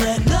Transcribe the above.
let go.